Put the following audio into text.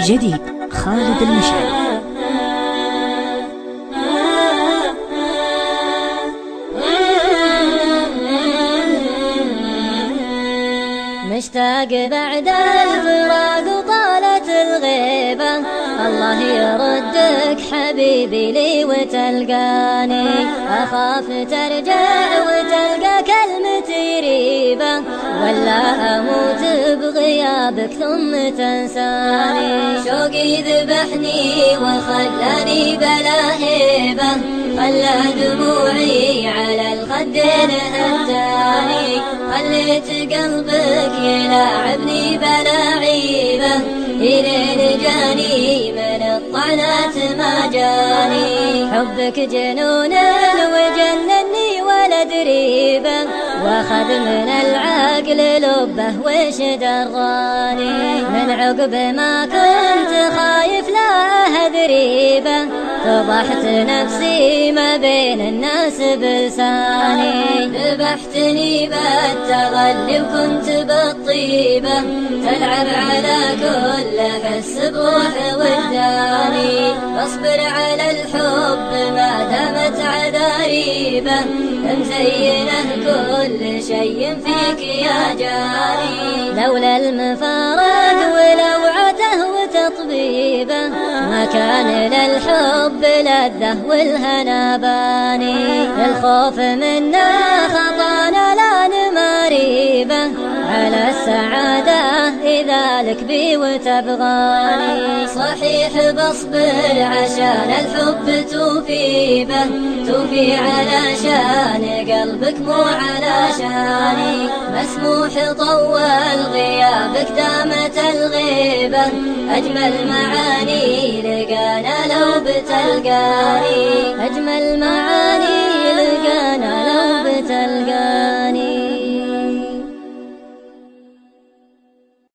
جديد خالد المشعل مشتاق بعد الفراق وطالت الغيبة. الله يردك حبيبي لي وتلقاني. أخاف ترجع وتلقى كلمتي ريبة. ولا أموت بغيابك ثم تنساني شوقي ذبحني وخلاني بلا هيبة خلى دموعي على الخدين هتاني خليت قلبك يلاعبني بلا عيبة إلين جاني من الطعنات ما جاني. حبك جنون وجنني ولد ريبة واخذ من العقل لبه وش دراني؟ من عقب ما كنت خايف لا هذريبة فضحت نفسي ما بين الناس بلساني. ذبحتني بالتغلي وكنت بالطيبة. تلعب على كل حس بروح وجداني. اصبر على الحب ما دامت عذاريبة مزينه كل شيء فيك يا جاري لولا المفارق ولوعته وتطبيبه كان للحب لذة والهنا باني الخوف منا خطانا لا نماريبه على السعادة إذا لك بي وتبغاني صحيح بصبر عشان الحب توفي به توفي على شان قلبك مو على شاني مسموح طول غيابك دامت الغيبة. أجمل معاني لو بتلقاني أجمل ما